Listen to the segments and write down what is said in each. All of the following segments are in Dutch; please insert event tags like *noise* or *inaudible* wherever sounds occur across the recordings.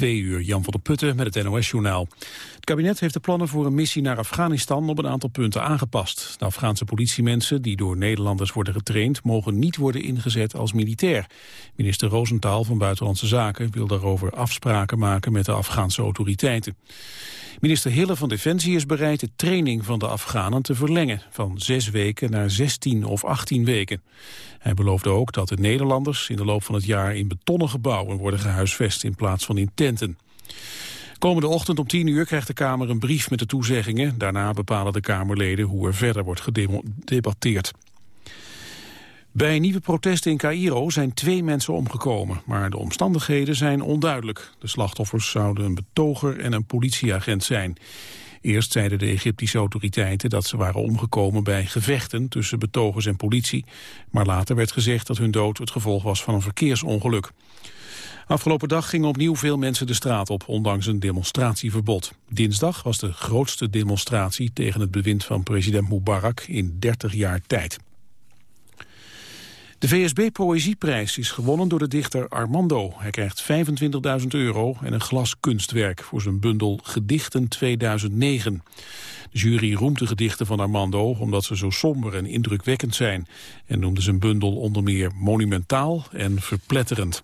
Twee uur, Jan van der Putten met het NOS-journaal. Het kabinet heeft de plannen voor een missie naar Afghanistan op een aantal punten aangepast. De Afghaanse politiemensen die door Nederlanders worden getraind... mogen niet worden ingezet als militair. Minister Roosentaal van Buitenlandse Zaken wil daarover afspraken maken met de Afghaanse autoriteiten. Minister Hille van Defensie is bereid de training van de Afghanen te verlengen... van zes weken naar 16 of 18 weken. Hij beloofde ook dat de Nederlanders in de loop van het jaar... in betonnen gebouwen worden gehuisvest in plaats van in tenten. Komende ochtend om 10 uur krijgt de Kamer een brief met de toezeggingen. Daarna bepalen de Kamerleden hoe er verder wordt gedebatteerd. Bij nieuwe protesten in Cairo zijn twee mensen omgekomen, maar de omstandigheden zijn onduidelijk. De slachtoffers zouden een betoger en een politieagent zijn. Eerst zeiden de Egyptische autoriteiten dat ze waren omgekomen bij gevechten tussen betogers en politie, maar later werd gezegd dat hun dood het gevolg was van een verkeersongeluk. Afgelopen dag gingen opnieuw veel mensen de straat op, ondanks een demonstratieverbod. Dinsdag was de grootste demonstratie tegen het bewind van president Mubarak in 30 jaar tijd. De VSB Poëzieprijs is gewonnen door de dichter Armando. Hij krijgt 25.000 euro en een glas kunstwerk voor zijn bundel Gedichten 2009. De jury roemt de gedichten van Armando omdat ze zo somber en indrukwekkend zijn... en noemde zijn bundel onder meer monumentaal en verpletterend.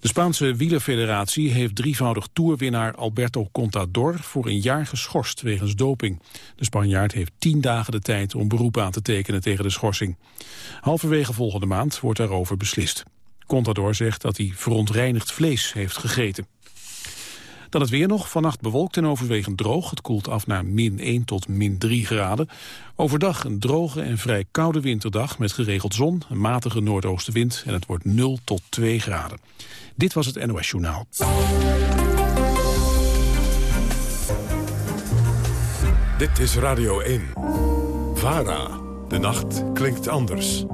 De Spaanse wielerfederatie heeft drievoudig toerwinnaar Alberto Contador voor een jaar geschorst wegens doping. De Spanjaard heeft tien dagen de tijd om beroep aan te tekenen tegen de schorsing. Halverwege volgende maand wordt daarover beslist. Contador zegt dat hij verontreinigd vlees heeft gegeten. Dan het weer nog. Vannacht bewolkt en overwegend droog. Het koelt af naar min 1 tot min 3 graden. Overdag een droge en vrij koude winterdag met geregeld zon, een matige noordoostenwind en het wordt 0 tot 2 graden. Dit was het NOS Journaal. Dit is Radio 1. VARA. De nacht klinkt anders.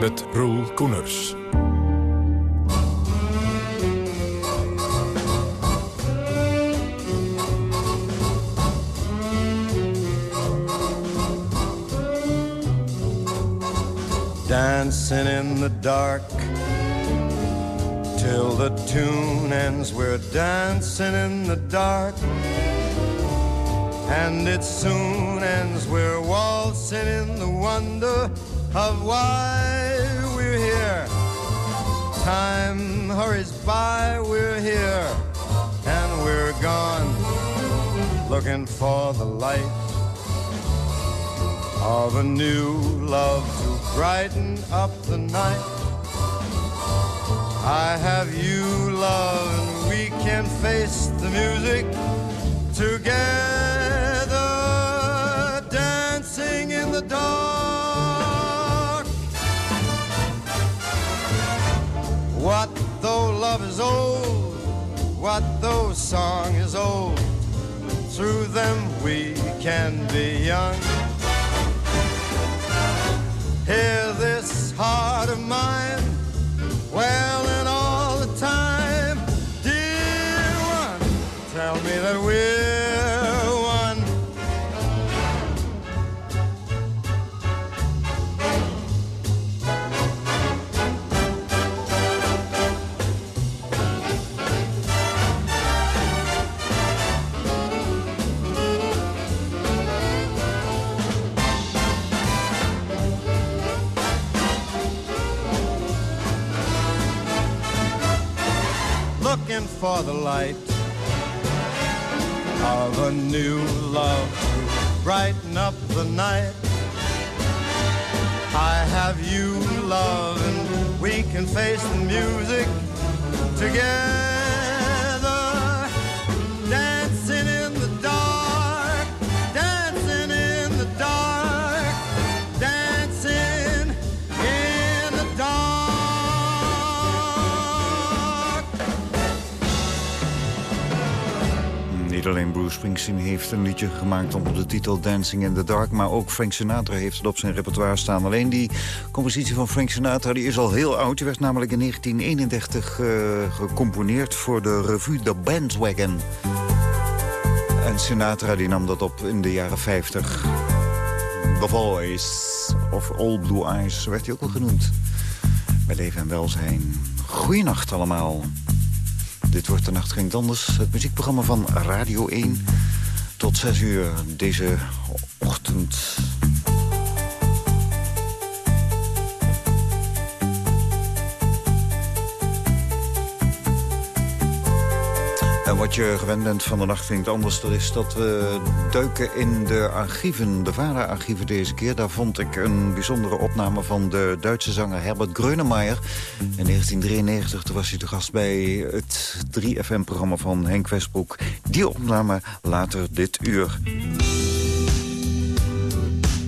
Met Roel Koeners. Dancing in the dark till the tune ends. We're dancing in the dark, and it soon ends. We're waltzing in the wonder of why we're here. Time hurries by, we're here, and we're gone, looking for the light of a new love brighten up the night. I have you, love, and we can face the music together, dancing in the dark. What though love is old? What though song is old? Through them we can be young. Hear this heart of mine and all the time. Dear one, tell me that we're for the light Springsteen heeft een liedje gemaakt onder de titel Dancing in the Dark... maar ook Frank Sinatra heeft het op zijn repertoire staan. Alleen die compositie van Frank Sinatra die is al heel oud. Die werd namelijk in 1931 eh, gecomponeerd voor de revue The Bandwagon. En Sinatra die nam dat op in de jaren 50. The Voice of All Blue Eyes werd hij ook al genoemd. Bij leven en welzijn. Goeienacht allemaal. Dit wordt de Nacht Ging Anders, het muziekprogramma van Radio 1. Tot 6 uur deze ochtend. Wat je gewend bent van de nacht vindt anders... dat is dat we duiken in de archieven, de VARA-archieven deze keer. Daar vond ik een bijzondere opname van de Duitse zanger Herbert Grönemeyer. In 1993 toen was hij de gast bij het 3FM-programma van Henk Westbroek. Die opname later dit uur.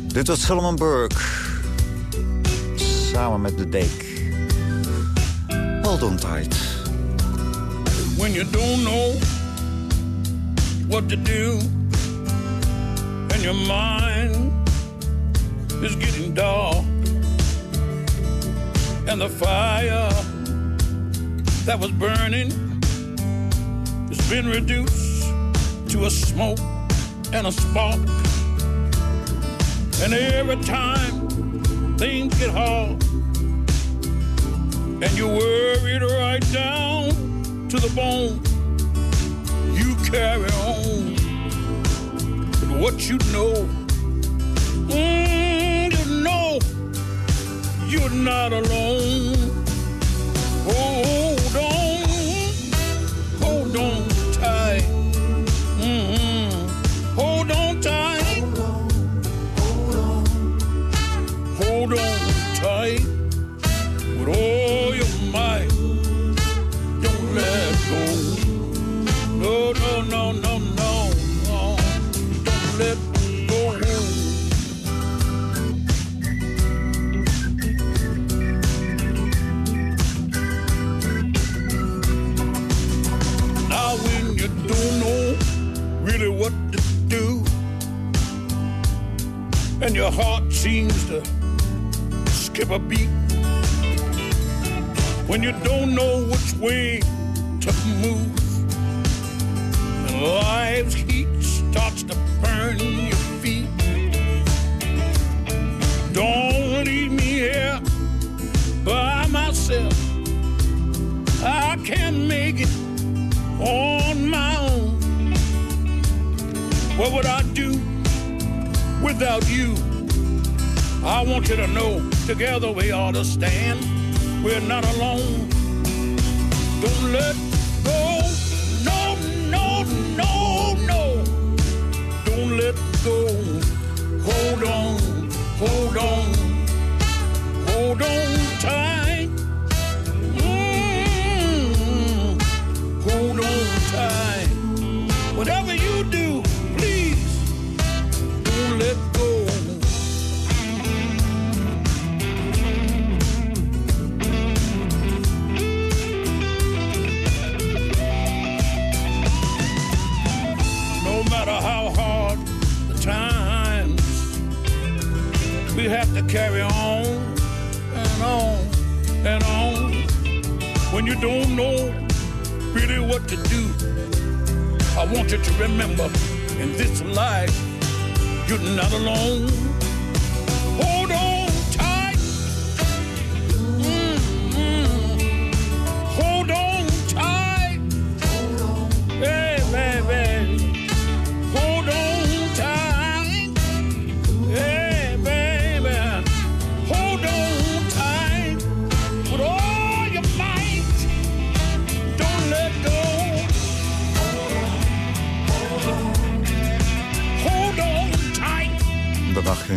Dit was Solomon Burke. Samen met de Dijk. Hold on tight. When you don't know what to do. And your mind is getting dark. And the fire that was burning has been reduced to a smoke and a spark. And every time things get hard and you're worried right down to the bone. You carry on. But what you know, mm, you know, you're not alone. Hold on, hold on and your heart seems to skip a beat, when you don't know which way to move. And life's heat starts to burn your feet. Don't leave me here by myself. I can't make it on my own. What would I do without you? I want you to know together we ought to stand. We're not alone. Don't let go. No, no, no, no. Don't let go. Hold on, hold on, hold on tight. We have to carry on and on and on. When you don't know really what to do, I want you to remember in this life, you're not alone.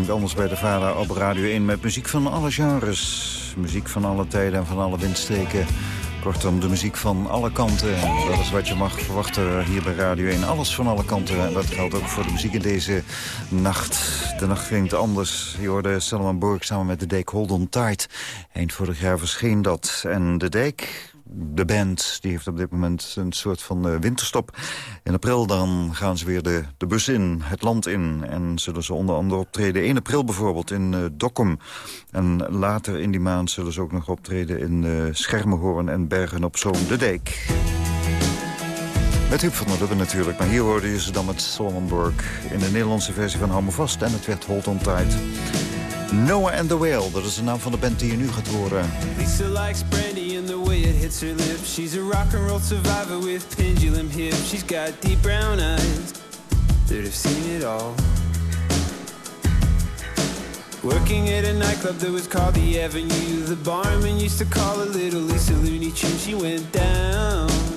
Anders bij de vader op Radio 1 met muziek van alle genres. Muziek van alle tijden en van alle windstreken. Kortom, de muziek van alle kanten. Dat is wat je mag verwachten hier bij Radio 1. Alles van alle kanten. En dat geldt ook voor de muziek in deze nacht. De nacht klinkt anders. Je hoorde Salman Borg samen met de Dijk Hold on Tight. Eind vorig jaar verscheen dat. En de Dijk de band die heeft op dit moment een soort van uh, winterstop. In april dan gaan ze weer de, de bus in, het land in. En zullen ze onder andere optreden 1 april bijvoorbeeld in uh, Dokkum. En later in die maand zullen ze ook nog optreden in uh, Schermenhoorn en Bergen op Zoom de Dijk. Met Huub van der natuurlijk, maar hier hoorde je ze dan met Solomon in de Nederlandse versie van Hou Me Vast en het werd Hold On Tight. Noah and the Whale, dat is de naam van de band die je nu gaat horen. Lisa likes brandy in the way it hits her lips. She's a rock and roll survivor with pendulum hips. She's got deep brown eyes that have seen it all. Working at a nightclub that was called the Avenue. The barman used to call her Little Lisa Looney Tune. She went down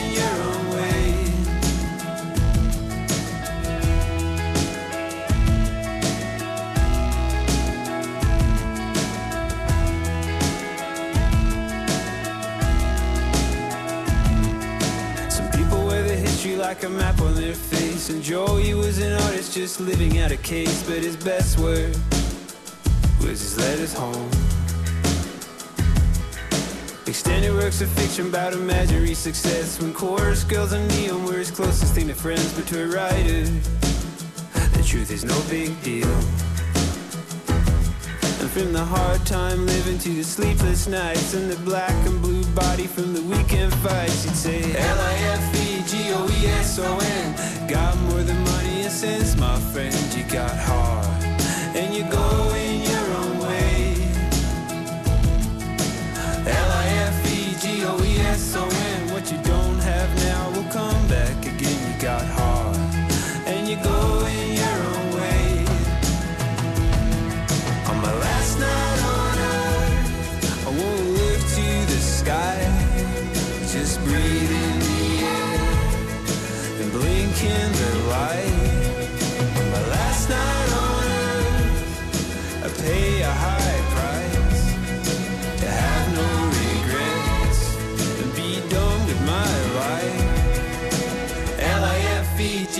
like a map on their face. And Joey was an artist just living out a case. But his best work was his letters home. Extended works of fiction about imaginary success. When chorus girls and neon were his closest thing to friends. But to a writer, the truth is no big deal from the hard time living to the sleepless nights And the black and blue body from the weekend fights. You'd say L-I-F-E-G-O-E-S-O-N Got more than money and sense, my friend You got heart. And you're going your own way. L-I-F-E-G-O-E-S-O-N What you don't have now will come back again You got heart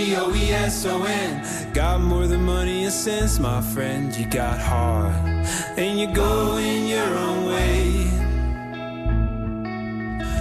L-I-F-E-G-O-E-S-O-N Got more than money and sense, my friend. You got heart And you go in your own way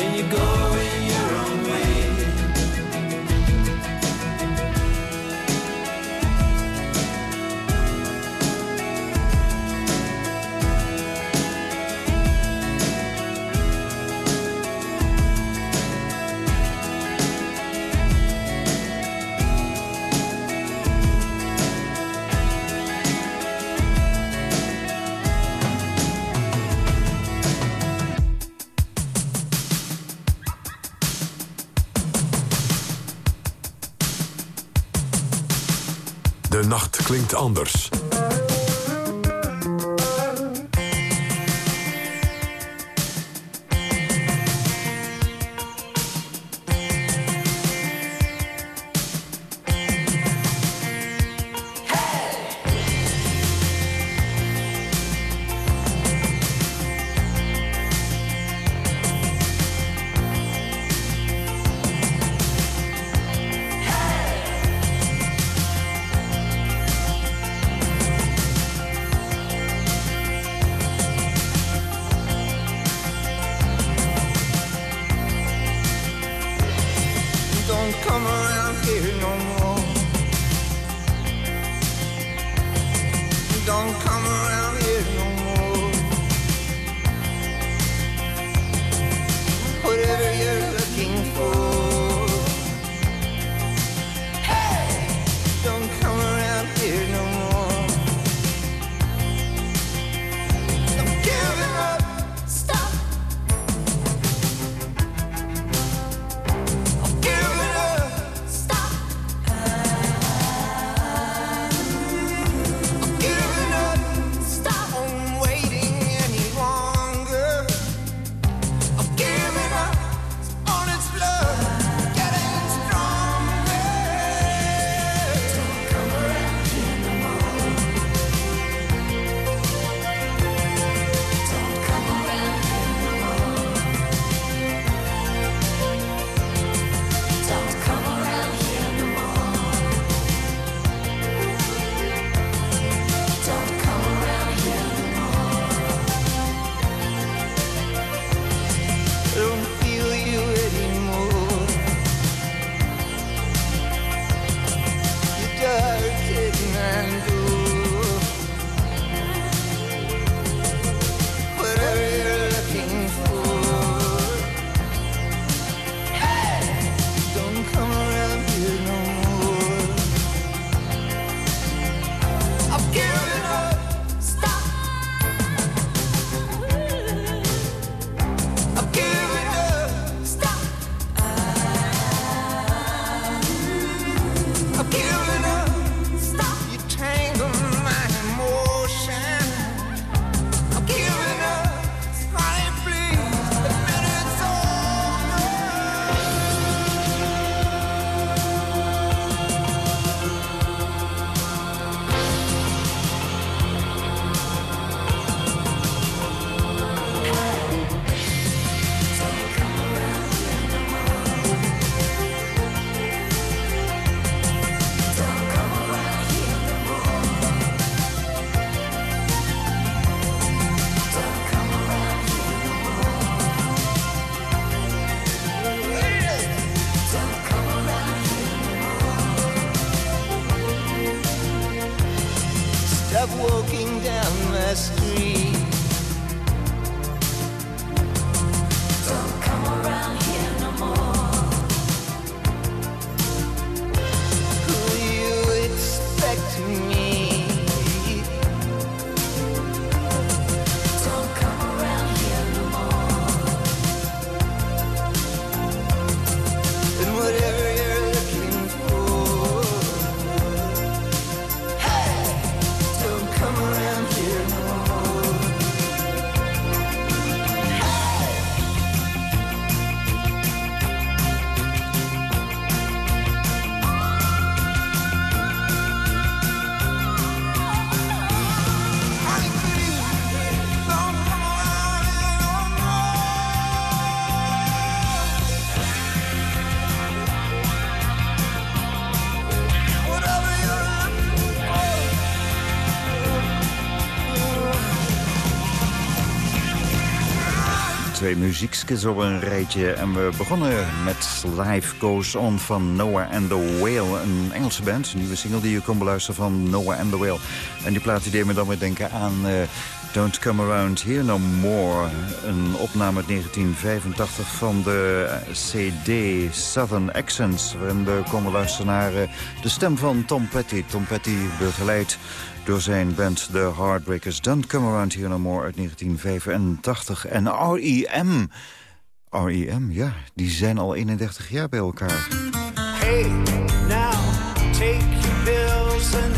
and you're going? Nacht klinkt anders. Twee muziekskes op een rijtje. En we begonnen met Life Goes On van Noah and the Whale. Een Engelse band, een nieuwe single die je kon beluisteren van Noah and the Whale. En die plaat die deed me dan weer denken aan eh, Don't Come Around Here No More. Een opname uit 1985 van de CD Southern Accents. Waarin we konden luisteren naar eh, de stem van Tom Petty. Tom Petty begeleid door zijn band The Heartbreakers. Don't Come Around Here No More uit 1985. En R.E.M. R.E.M., ja, die zijn al 31 jaar bij elkaar. Hey, now take your pills and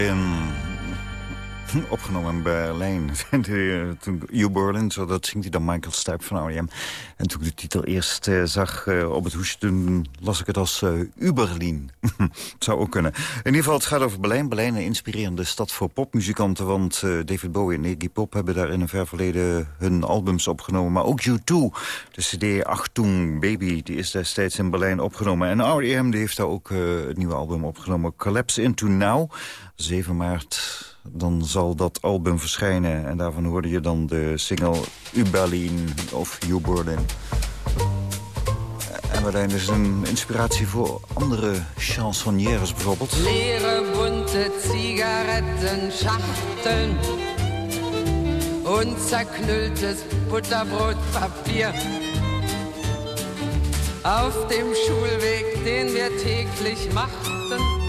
Berlin. Opgenomen in Berlijn. *laughs* toen You Berlin, dat zingt hij dan Michael Stipe van R.E.M. En toen ik de titel eerst uh, zag uh, op het hoesje, toen las ik het als uh, Uberlin. Het *laughs* zou ook kunnen. In ieder geval, het gaat over Berlijn. Berlijn, een inspirerende stad voor popmuzikanten. Want David Bowie en Iggy Pop hebben daar in een ver verleden hun albums opgenomen. Maar ook U2, de cd Achtung Baby, die is destijds in Berlijn opgenomen. En R.E.M. heeft daar ook het nieuwe album opgenomen. Collapse Into Now, 7 maart dan zal dat album verschijnen. En daarvan hoorde je dan de single U Berlin of You Berlin. En Berlijn is een inspiratie voor andere chansonnières bijvoorbeeld. Lere bunte Zigarettenschachteln und zerknülltes Butterbrotpapier. Auf dem Schulweg, den wir täglich machten,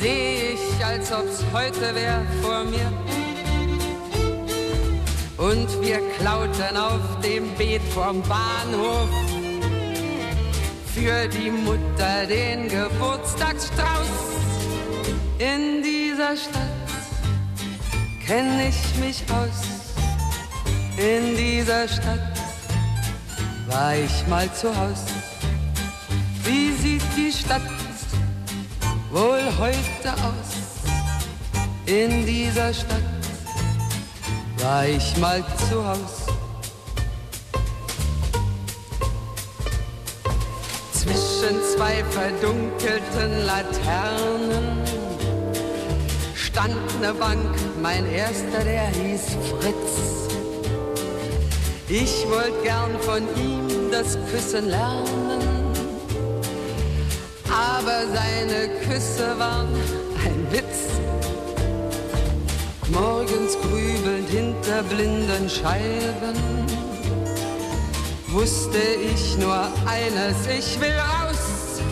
sehe ich als ob's heute wär vor mir. Und wir klauten auf dem Beet vom Bahnhof für die Mutter den Geburtstagsstrauß. In dieser Stadt kenn ich mich aus. In dieser Stadt war ich mal zu Haus. Wie sieht die Stadt wohl heute aus? in dieser Stadt war ich mal zu Haus. Zwischen zwei verdunkelten Laternen stand ne Bank, mein erster, der hieß Fritz. Ich wollte gern von ihm das Küssen lernen, aber seine Küsse waren ein Witz. Morgens grübelnd hinter blinden Scheiben wusste ich nur eines, ich will raus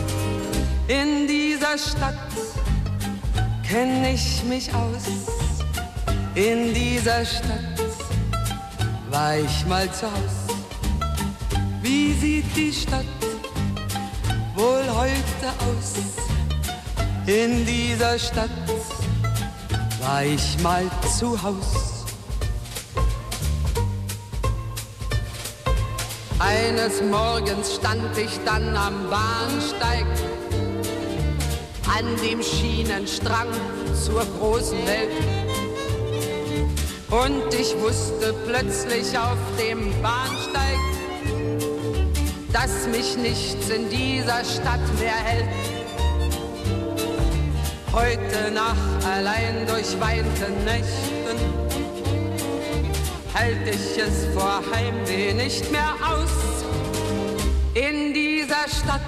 in dieser Stadt, kenn ich mich aus. In dieser Stadt war ich mal zu Haus. Wie sieht die Stadt heute aus? In dieser Stadt war ich mal zu Haus. Eines Morgens stand ich dann am Bahnsteig, an dem Schienenstrang zur großen Welt. Und ich wusste plötzlich auf dem Bahnsteig, dass mich nichts in dieser Stadt mehr hält heute Nacht allein durch weite Nächten, hält ich es vor Heimweh nicht mehr aus. In dieser Stadt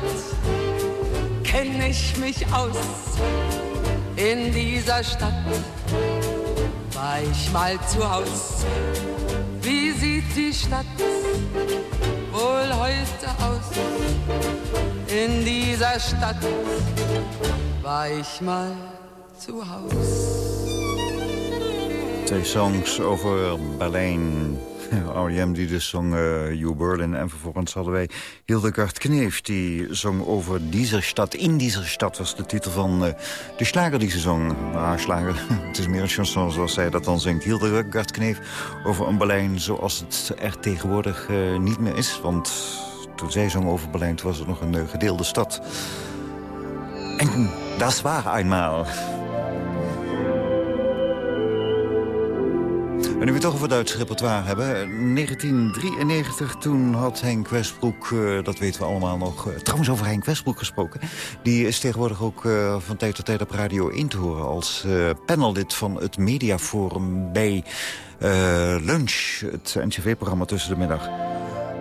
kenn ich mich aus. In dieser Stadt war ich mal zu Haus. Wie sieht die Stadt Stadt zu. Twee songs over Berlijn. *laughs* R.E.M. die dus zong uh, You Berlin. En vervolgens hadden wij Hildegard Kneef. Die zong over deze stad. In deze stad was de titel van uh, de slager die ze zong. Nou, slager, *laughs* het is meer een chanson zoals zij dat dan zingt. Hildegard Kneef over een Berlijn zoals het er tegenwoordig uh, niet meer is. Want toen zij zong over Berlijn was het nog een gedeelde stad. En dat war eenmaal. En nu we toch over Duits repertoire hebben. 1993, toen had Henk Westbroek, uh, dat weten we allemaal nog... Uh, trouwens over Henk Westbroek gesproken. Die is tegenwoordig ook van tijd tot tijd op Radio 1 te horen... als panellid van het Mediaforum bij Lunch, het NCV-programma tussen de middag.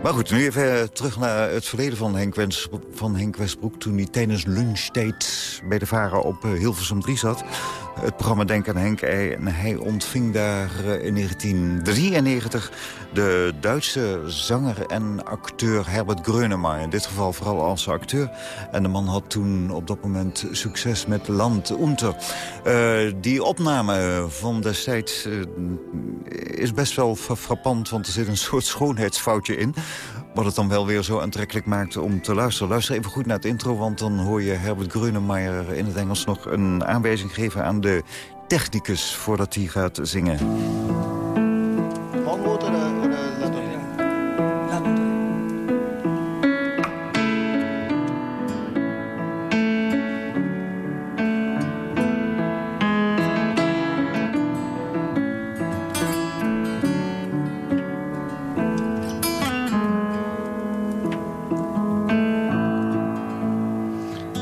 Maar goed, nu even terug naar het verleden van Henk, Wens, van Henk Westbroek... toen hij tijdens lunchtijd bij de Varen op Hilversum 3 zat het programma Denk aan Henk. En hij ontving daar eh, in 1993 de Duitse zanger en acteur Herbert Grönemeyer. In dit geval vooral als acteur. En de man had toen op dat moment succes met Land Unter. Uh, die opname van destijds uh, is best wel frappant, want er zit een soort schoonheidsfoutje in. Wat het dan wel weer zo aantrekkelijk maakt om te luisteren. Luister even goed naar het intro, want dan hoor je Herbert Grunemeyer in het Engels nog een aanwijzing geven aan de technicus voordat hij gaat zingen.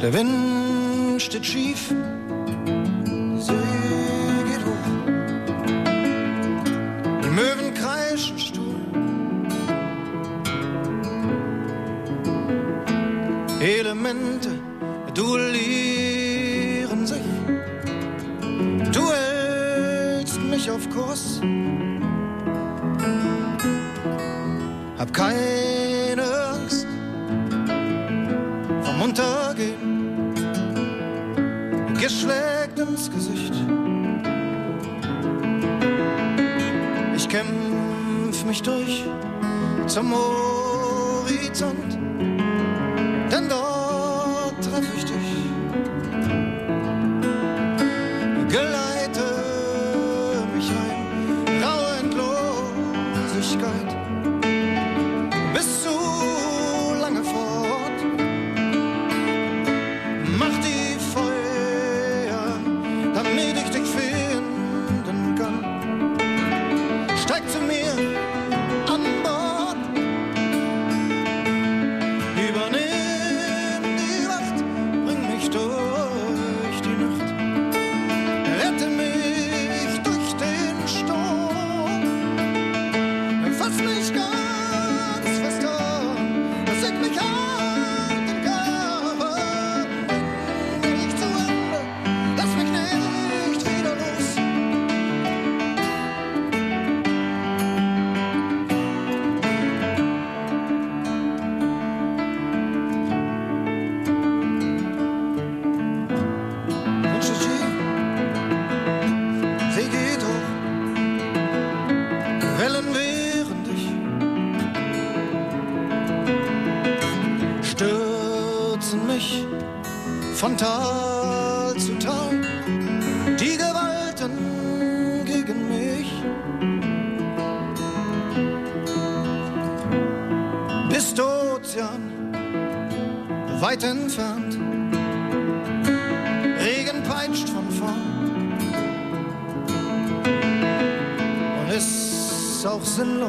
Der Wind steht schief?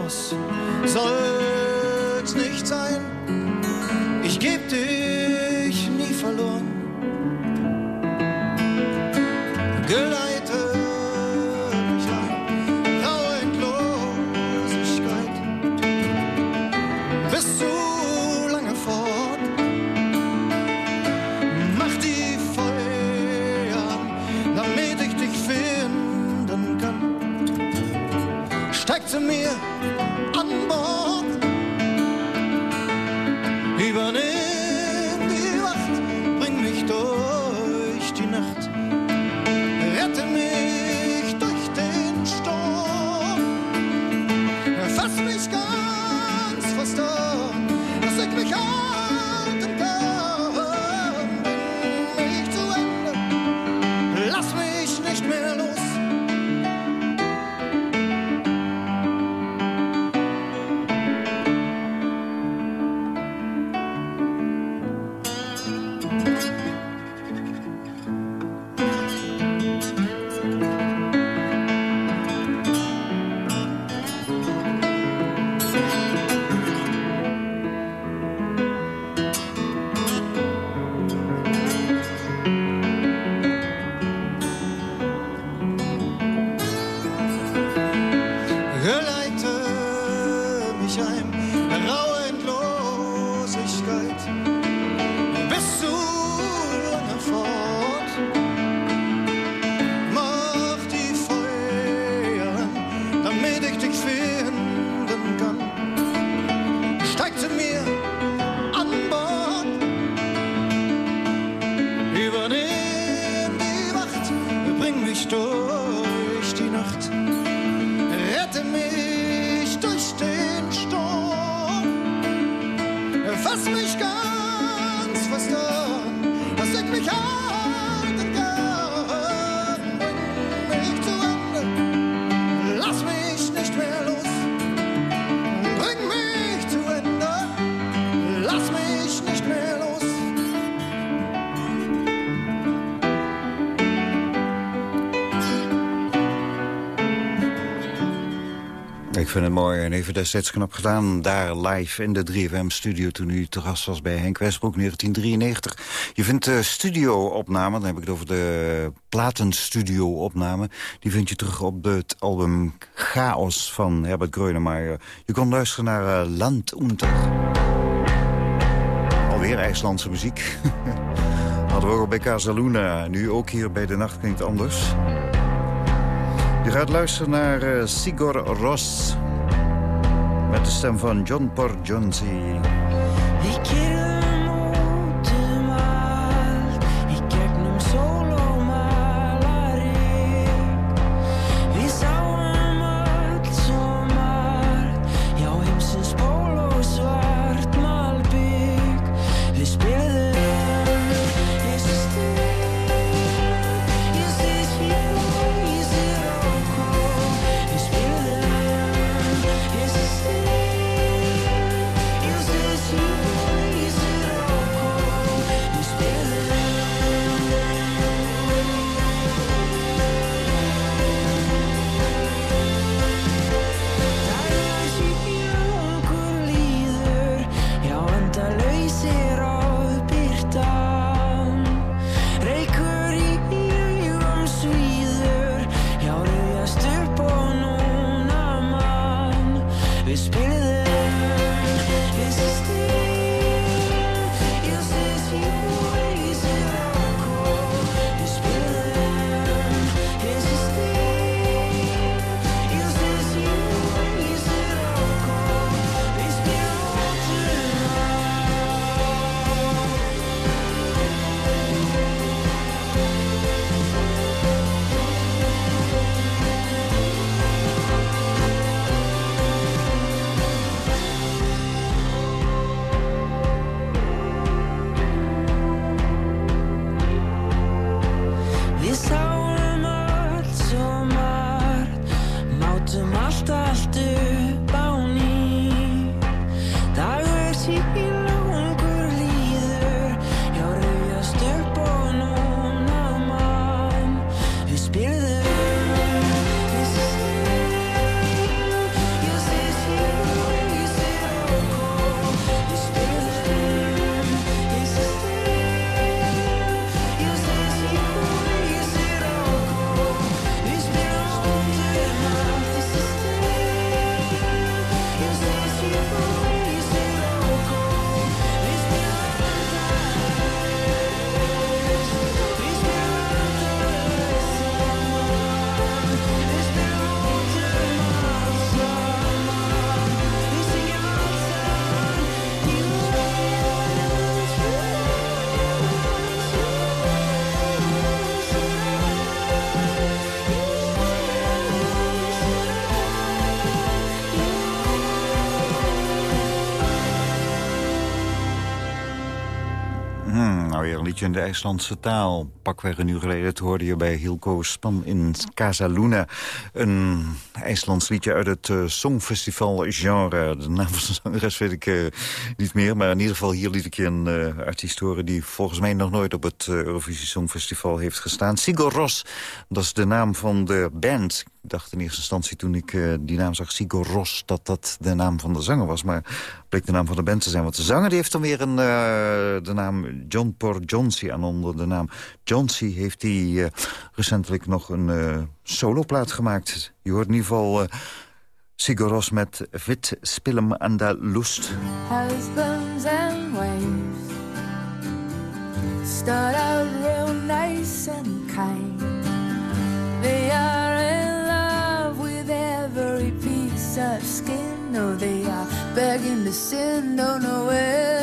was, zal vind het mooi en even destijds knap gedaan. Daar live in de 3FM-studio toen u te gast was bij Henk Westbroek 1993. Je vindt de studio-opname, dan heb ik het over de platenstudio-opname... die vind je terug op het album Chaos van Herbert Grönemeyer. Je kon luisteren naar uh, Land Unter. Alweer IJslandse muziek. *laughs* Hadden we ook bij Casaluna. Nu ook hier bij De Nacht Klinkt Anders. Je gaat luisteren naar uh, Sigur Ros. De stem van John Porjonsi. In de IJslandse taal. Pakweg een uur geleden, hoorde je bij Hilco Span in Casa Luna. Een IJslands liedje uit het uh, Songfestival-genre. De naam van de zangeres weet ik uh, niet meer. Maar in ieder geval hier liet ik je een uh, artiest horen... die volgens mij nog nooit op het Eurovisie Songfestival heeft gestaan. Sigur Ros, dat is de naam van de band. Ik dacht in eerste instantie toen ik die naam zag, Sigur Ros... dat dat de naam van de zanger was, maar bleek de naam van de band te zijn. Want de zanger die heeft dan weer een, de naam John Por Johnsy aan onder de naam Johnsy... heeft hij recentelijk nog een soloplaat gemaakt. Je hoort in ieder geval Ros met Vit Spillem aan de Lust. Husbands and wives Start out real nice and kind They are in love with every piece of skin No, they are begging to sin Don't know where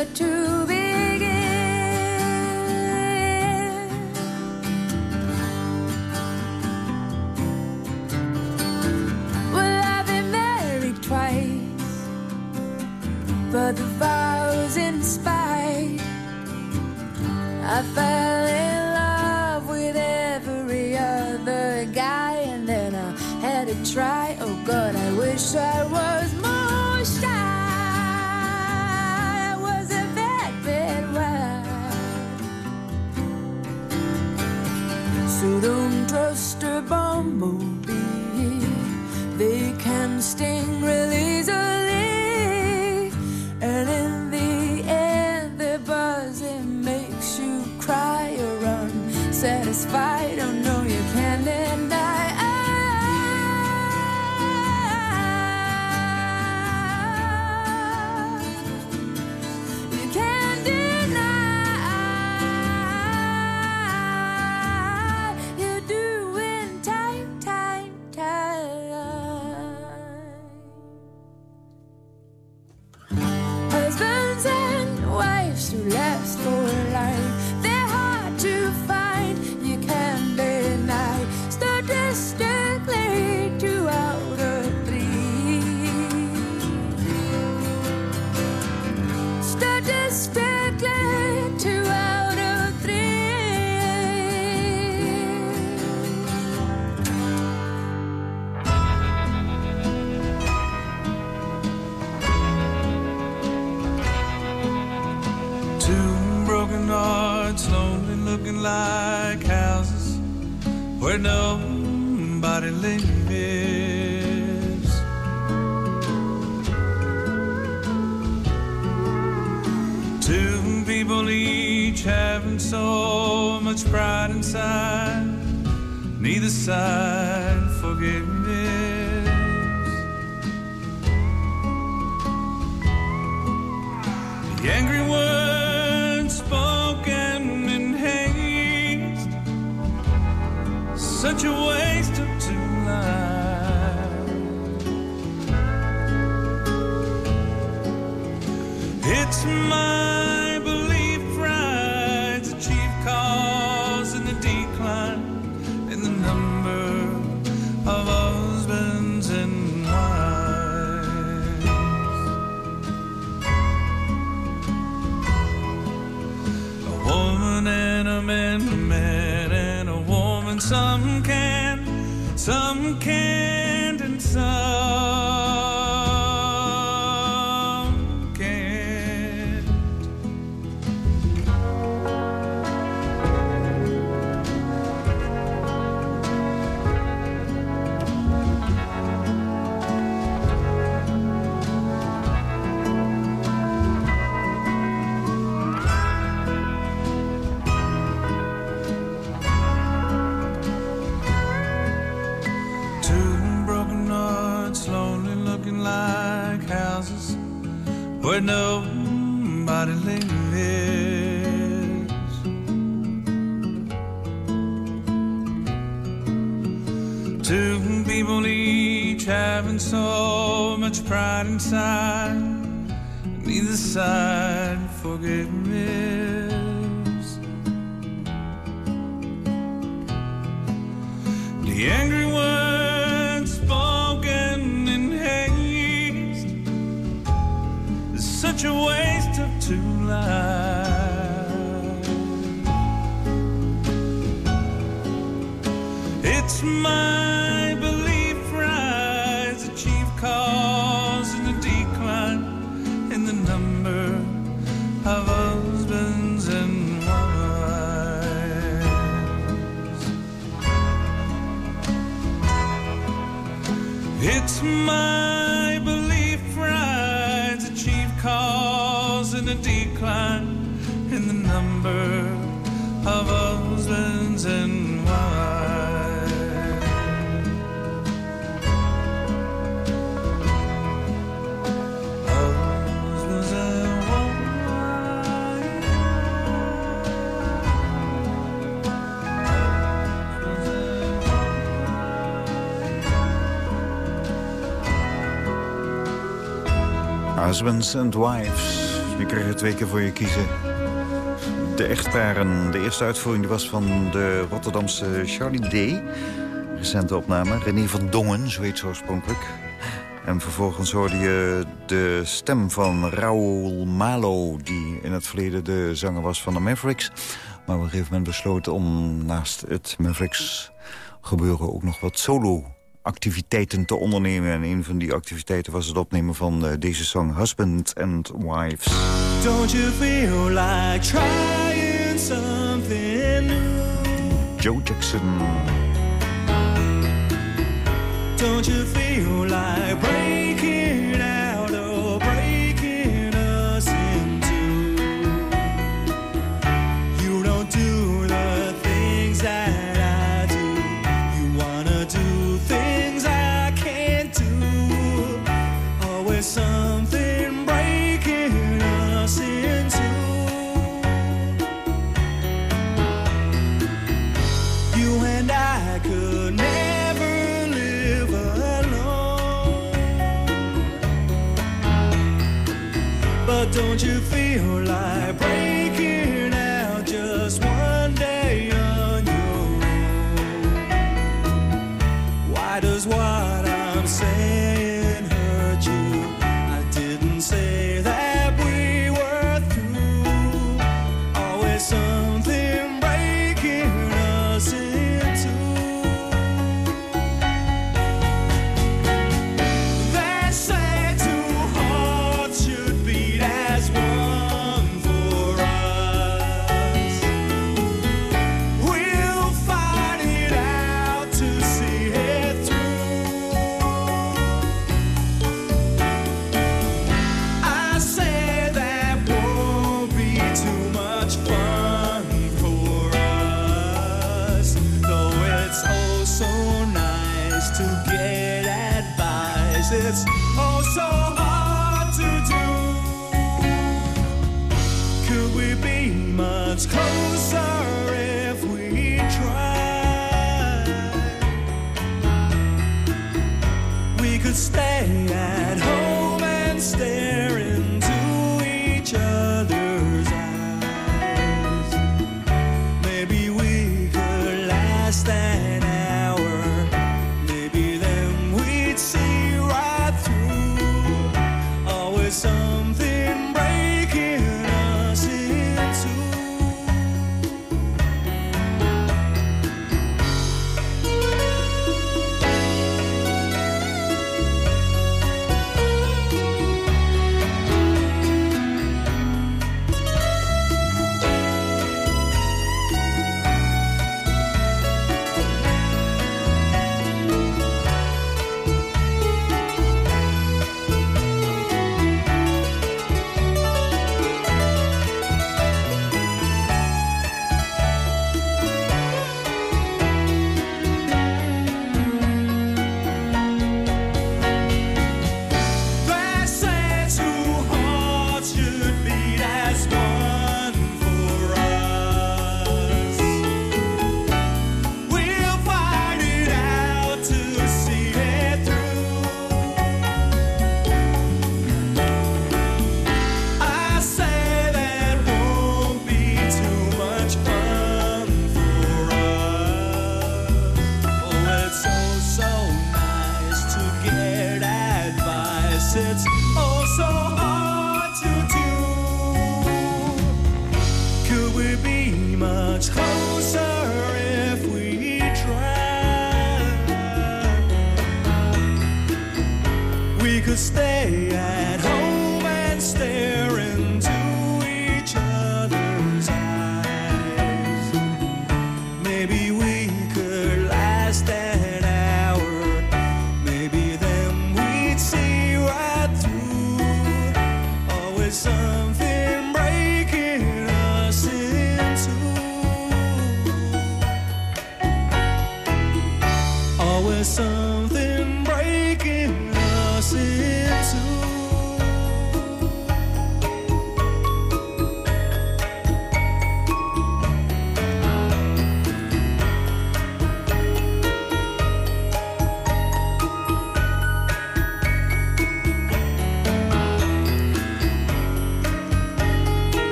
Two people each having so much pride inside, neither side forgiveness. The angry words spoken in haste, such a waste forgiveness. The angry words spoken in haste is such a waste of two lives. Husbands and Wives. Je kreeg er twee keer voor je kiezen. De echtparen. De eerste uitvoering was van de Rotterdamse Charlie Day. Recente opname. René van Dongen, zo heet ze oorspronkelijk. En vervolgens hoorde je de stem van Raoul Malo... die in het verleden de zanger was van de Mavericks. Maar op een gegeven moment besloot om naast het Mavericks gebeuren ook nog wat solo activiteiten te ondernemen. En een van die activiteiten was het opnemen van eh, deze song Husband and Wives. Don't you feel like trying something new? Joe Jackson. Don't you feel like breaking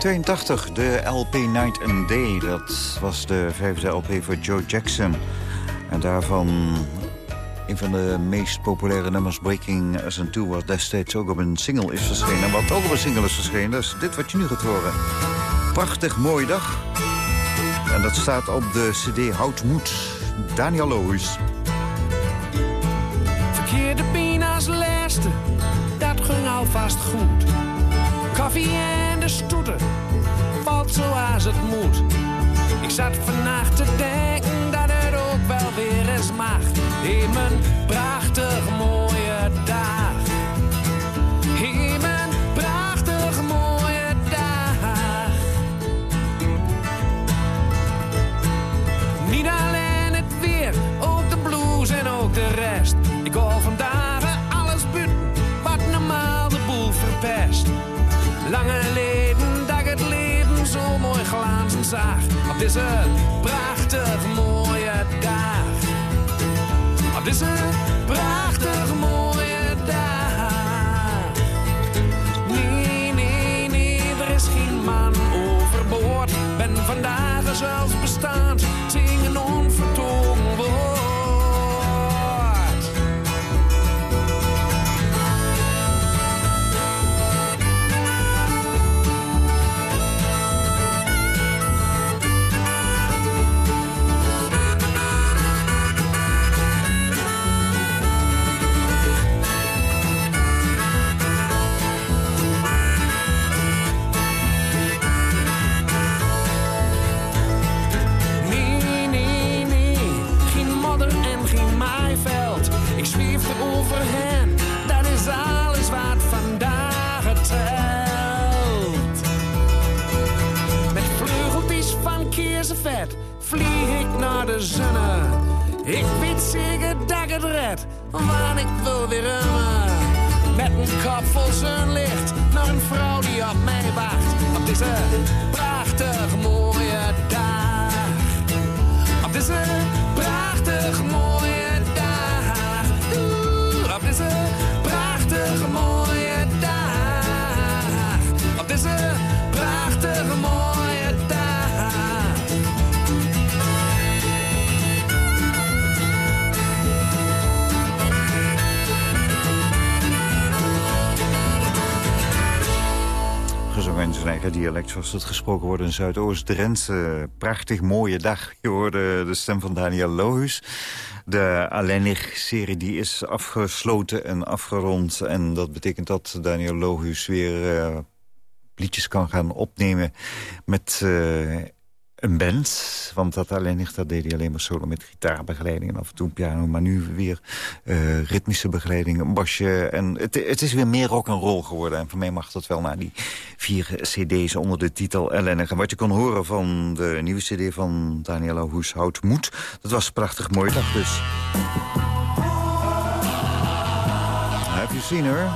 82, de LP Night and Day. Dat was de vijfde LP voor Joe Jackson. En daarvan een van de meest populaire nummers Breaking As and Two... was destijds ook op een single is verschenen. En wat ook op een single is verschenen, dat is dit wat je nu gaat horen. Prachtig, mooie dag. En dat staat op de cd Houd Moed, Daniel Loos. Valt zoals het moet. Ik zat vannacht te denken dat het ook wel weer eens mijn zag. Op deze prachtig mooie dag. Op deze prachtig mooie dag. Nee, nee, nee, er is geen man overboord. Ben vandaag zelfs bestaand, gesproken wordt in Zuidoost-Drenthe. Prachtig mooie dag. Je hoorde de stem van Daniel Lohuis. De Alleenig-serie die is afgesloten en afgerond. En dat betekent dat Daniel Lohuis weer eh, liedjes kan gaan opnemen met eh, een band. Want dat Alleenig, dat deed hij alleen maar solo met gitaarbegeleiding en af en toe piano. Maar nu weer eh, ritmische begeleiding, een basje. En het, het is weer meer rock en roll geworden. En voor mij mag dat wel naar die vier cd's onder de titel Ellennig. En wat je kon horen van de nieuwe cd van Daniela Hoes Hout Moed... dat was prachtig mooi dag dus. Have you seen her?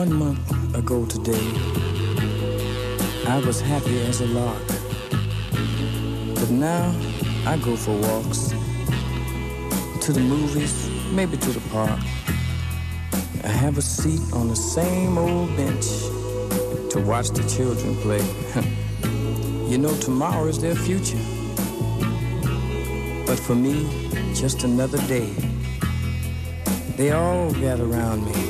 One month ago today, I was happy as a lark. But now I go for walks, to the movies, maybe to the park. I have a seat on the same old bench to watch the children play. *laughs* you know, tomorrow is their future. But for me, just another day. They all gather around me.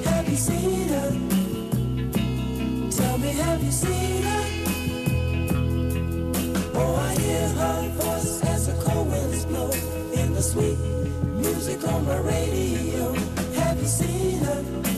Have you seen her? Tell me, have you seen her? Oh, I hear her voice as the cold winds blow in the sweet music on the radio. Have you seen her?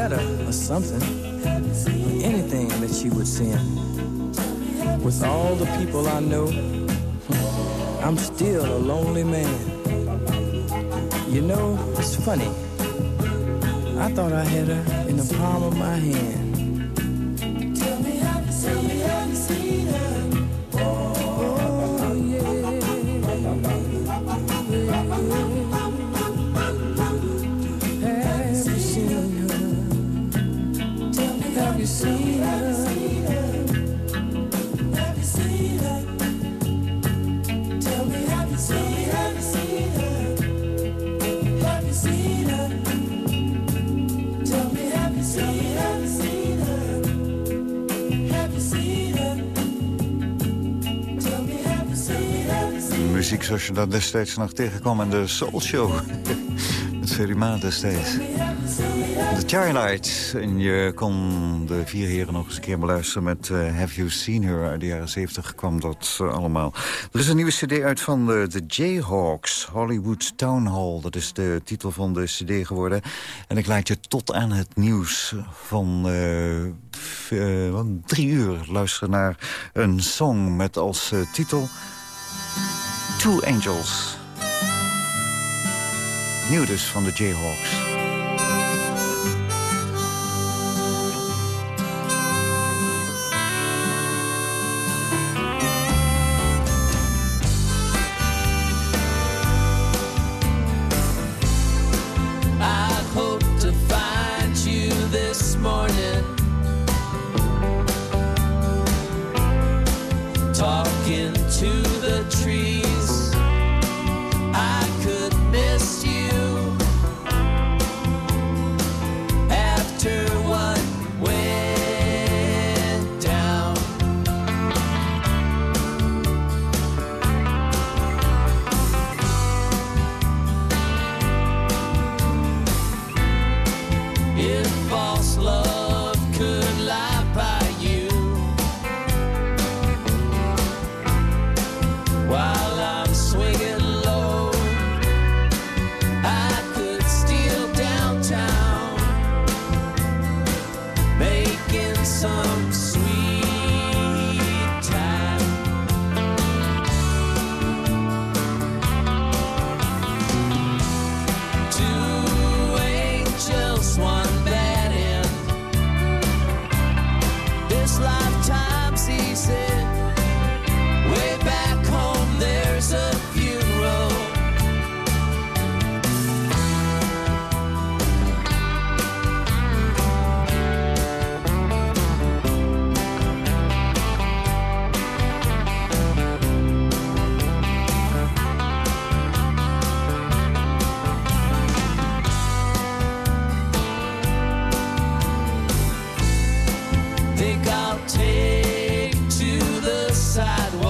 Letter or something, or anything that she would send. With all the people I know, *laughs* I'm still a lonely man. You know, it's funny. I thought I had her in the palm of my hand. Zoals je dat destijds nog tegenkwam in de Soul Show. *laughs* Met Ferry Maat destijds. The Twilight. En je kon de vier heren nog eens een keer beluisteren met eh, Have You Seen Her. Uit de jaren 70 kwam dat eh, allemaal. Er is een nieuwe cd uit van de, de Jayhawks. Hollywood Town Hall. Dat is de titel van de cd geworden. En ik laat je tot aan het nieuws van eh, drie uur luisteren naar een song met als titel... Two Angels. Nieuw dus van de Jayhawks. sidewalk.